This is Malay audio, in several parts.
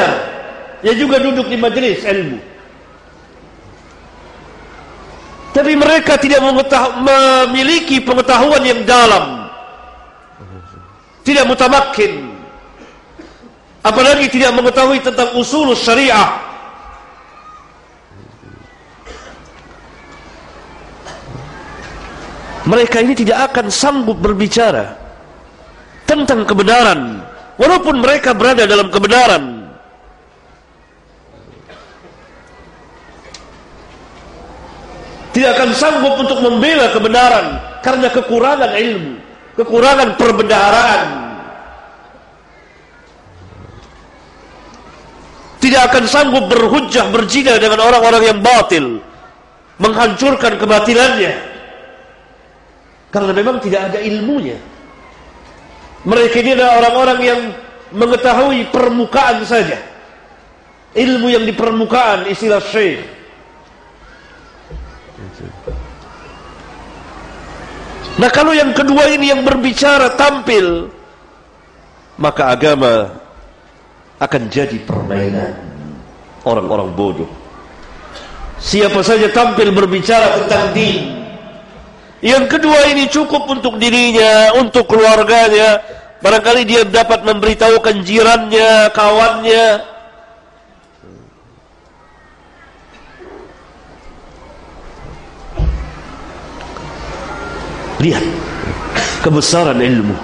belajar, ia juga duduk di majelis ilmu. Tapi mereka tidak memiliki pengetahuan yang dalam. Tidak mutamakin. Apalagi tidak mengetahui tentang usul syariah. Mereka ini tidak akan sanggup berbicara tentang kebenaran. Walaupun mereka berada dalam kebenaran. Tidak akan sanggup untuk membela kebenaran karena kekurangan ilmu, kekurangan perbendaharaan. Tidak akan sanggup berhujjah berjina dengan orang-orang yang batil, menghancurkan kebatilannya. Karena memang tidak ada ilmunya. Mereka ini adalah orang-orang yang mengetahui permukaan saja. Ilmu yang di permukaan istilah syekh Nah kalau yang kedua ini yang berbicara tampil Maka agama akan jadi permainan Orang-orang bodoh. Siapa saja tampil berbicara tentang din. Yang kedua ini cukup untuk dirinya Untuk keluarganya. Barangkali dia dapat memberitahukan jirannya, kawannya lihat. Kebesaran ilmu.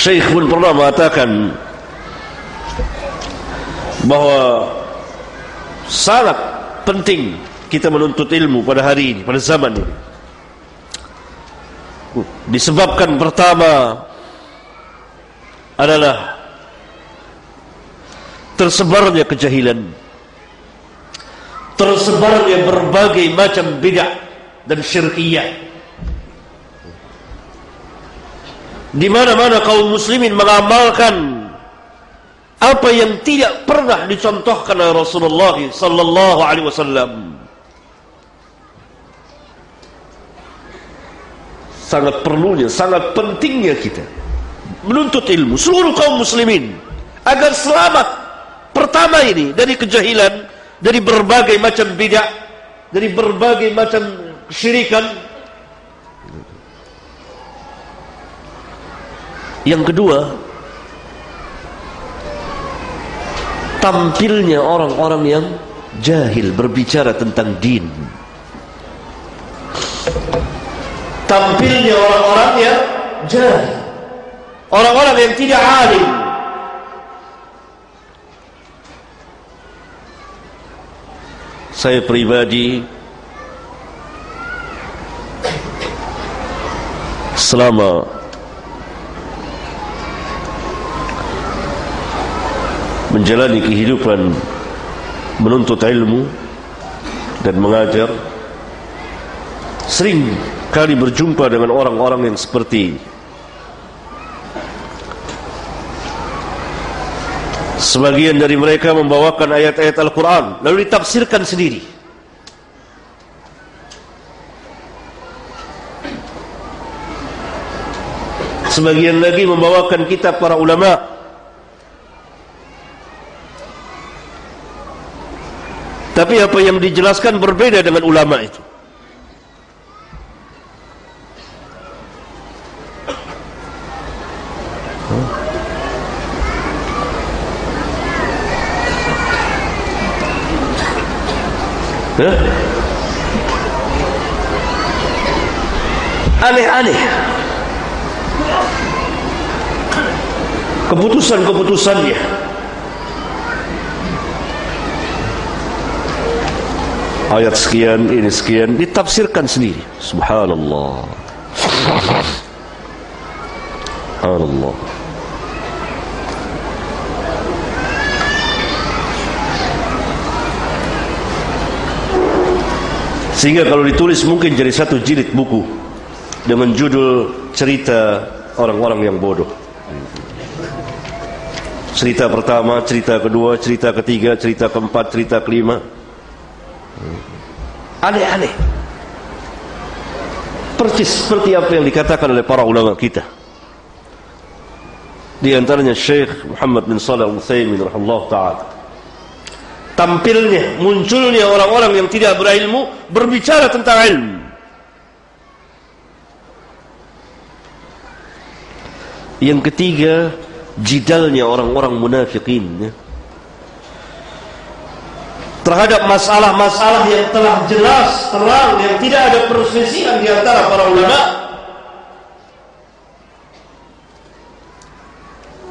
Syekh pun pernah mengatakan bahawa sangat penting kita menuntut ilmu pada hari ini, pada zaman ini disebabkan pertama adalah tersebarnya kejahilan tersebarnya berbagai macam bidah dan syirkiyah. Di mana-mana kaum muslimin mengamalkan apa yang tidak pernah dicontohkan oleh Rasulullah sallallahu alaihi wasallam sangat perlunya, sangat pentingnya kita menuntut ilmu seluruh kaum muslimin agar selamat pertama ini dari kejahilan, dari berbagai macam bidah, dari berbagai macam syirikan. Yang kedua, tampilnya orang-orang yang jahil berbicara tentang din tampilnya orang-orang yang jahil. Orang-orang yang tidak alim. Saya pribadi selama menjalani kehidupan menuntut ilmu dan mengajar sering kali berjumpa dengan orang-orang yang seperti sebagian dari mereka membawakan ayat-ayat Al-Quran lalu ditafsirkan sendiri. Sebagian lagi membawakan kitab para ulama. Tapi apa yang dijelaskan berbeda dengan ulama itu Aneh-aneh Keputusan-keputusannya Ayat sekian, ini sekian Ditafsirkan sendiri. Subhanallah. Subhanallah. Sehingga kalau ditulis mungkin jadi satu jilid buku dengan judul cerita orang-orang yang bodoh. cerita pertama, cerita kedua, cerita ketiga, cerita keempat, cerita kelima. Aneh-aneh. Persis seperti apa yang dikatakan oleh para ulama kita. Di antaranya Syekh Muhammad bin Salih Al-Utsaimin rahimahullah taala. Tampilnya, munculnya orang-orang yang tidak berilmu berbicara tentang ilmu. Yang ketiga, jidalnya orang-orang munafikin ya. terhadap masalah-masalah yang telah jelas, terang, yang tidak ada perselisihan di antara para ulama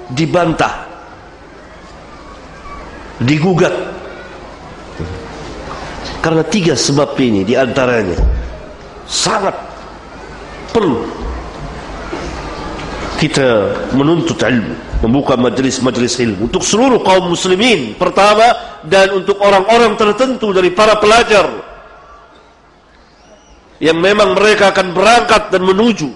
dibantah digugat karena tiga sebab ini di antaranya sangat perlu kita menuntut ilmu membuka majlis-majlis ilmu untuk seluruh kaum muslimin pertama dan untuk orang-orang tertentu dari para pelajar yang memang mereka akan berangkat dan menuju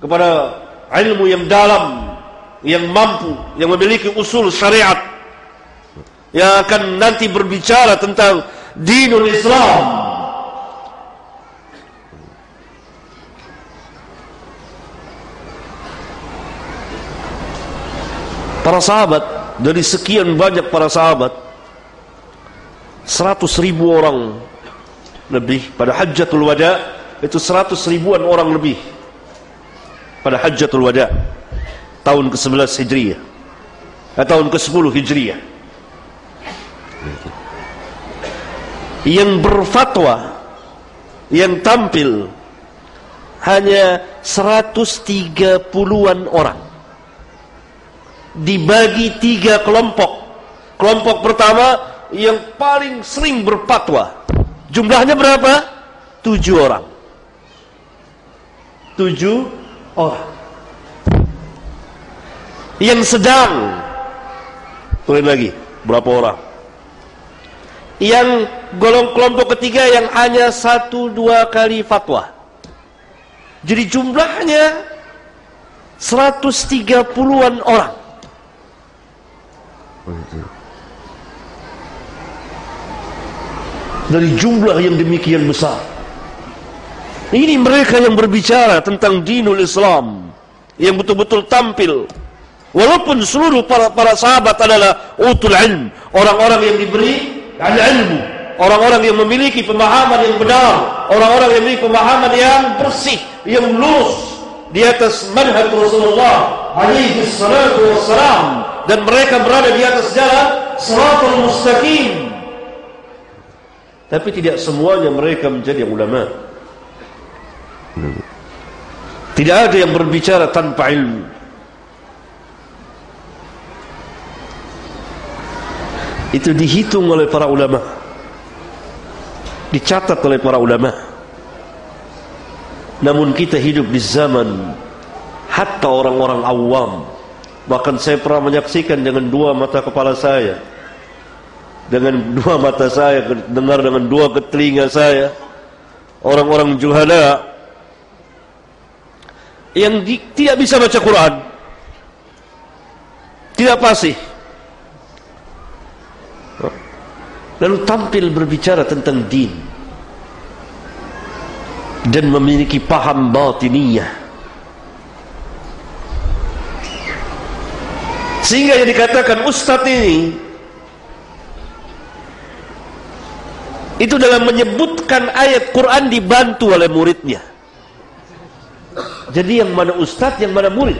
kepada ilmu yang dalam yang mampu yang memiliki usul syariat yang akan nanti berbicara tentang dinul Islam para sahabat dari sekian banyak para sahabat seratus ribu orang lebih pada hajjatul wada itu seratus ribuan orang lebih pada hajjatul wada tahun ke-11 hijriyah eh, tahun ke-10 hijriyah. Yang berfatwa yang tampil hanya 130-an orang dibagi tiga kelompok. Kelompok pertama yang paling sering berpatwa. Jumlahnya berapa? Tujuh orang. Tujuh orang. Yang sedang. Tulis lagi. Berapa orang? Yang golong kelompok ketiga yang hanya satu dua kali fatwa. Jadi jumlahnya 130-an orang. Dari jumlah yang demikian besar. Ini mereka yang berbicara tentang dinul Islam yang betul-betul tampil. Walaupun seluruh para para sahabat adalah utul ilm orang-orang yang diberi ilmu orang-orang yang memiliki pemahaman yang benar orang-orang yang memiliki pemahaman yang bersih yang lurus di atas manhaj Rasulullah alaihi salatu wassalam dan mereka berada di atas jalan siratul mustaqim. Tapi tidak semuanya mereka menjadi ulama. Tidak ada yang berbicara tanpa ilmu. Itu dihitung oleh para ulama. Dicatat oleh para ulama. Namun kita hidup di zaman hatta orang-orang awam Bahkan saya pernah menyaksikan dengan dua mata kepala saya. Dengan dua mata saya, dengar dengan dua ketelinga saya. Orang-orang juhada yang di, tidak bisa baca Quran. Tidak pasti. Lalu tampil berbicara tentang din. Dan memiliki paham batiniyah. Sehingga yang dikatakan ustaz ini itu dalam menyebutkan ayat Quran dibantu oleh muridnya. Jadi yang mana ustaz, yang mana murid?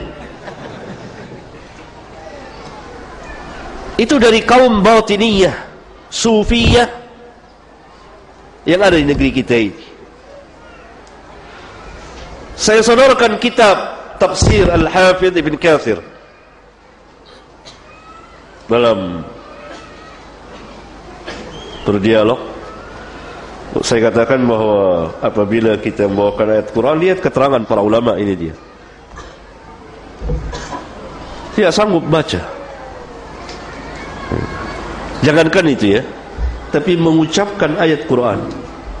Itu dari kaum batiniyah, sufiyah yang ada di negeri kita ini. Saya sodorkan kitab tafsir Al-Hafidh Ibn Kathir dalam berdialog. Saya katakan bahawa apabila kita membawakan ayat Quran lihat keterangan para ulama ini dia. Tidak sanggup baca. Jangankan itu ya. Tapi mengucapkan ayat Quran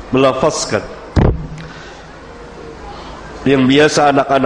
melafazkan. Yang biasa anak-anak